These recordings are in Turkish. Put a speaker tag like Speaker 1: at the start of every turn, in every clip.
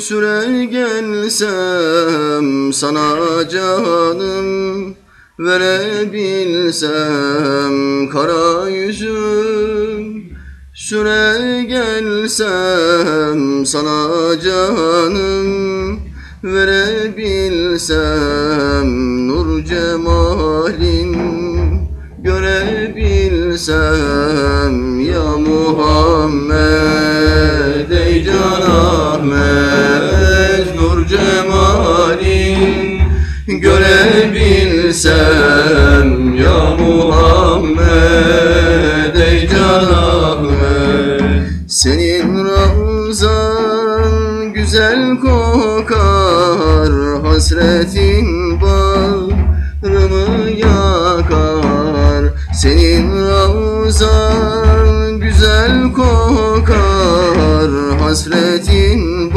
Speaker 1: Süre gelsem sana canım Verebilsem kara yüzüm. Süre gelsem sana canım Verebilsem nur cemalin Görebilsem ya Muhammed cemalin Görebilsem ya Muhammed Ey Can Ahmet. Senin ravzan güzel kokar Hasretin bağrımı yakar. Senin ravzan güzel kokar Hasretin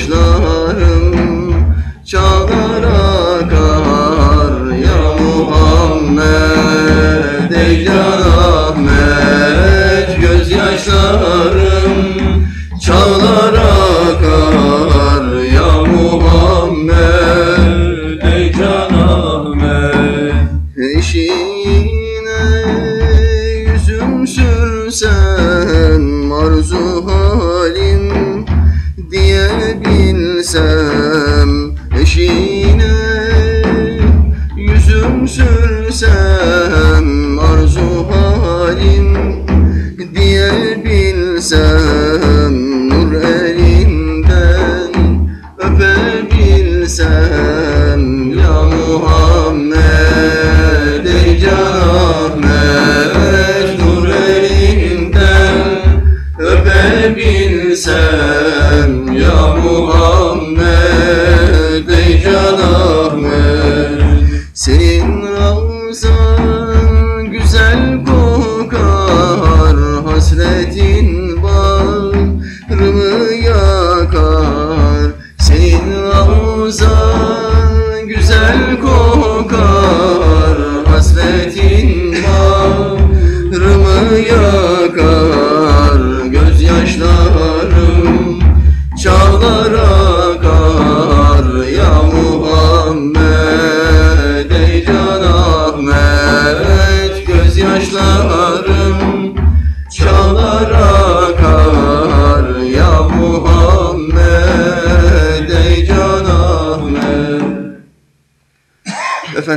Speaker 1: Gözyaşlarım çağlar ravzan güzel kokar Hasretin bağrımı yakar. Senin ravzan güzel kokar Hasretin bağrımı yakar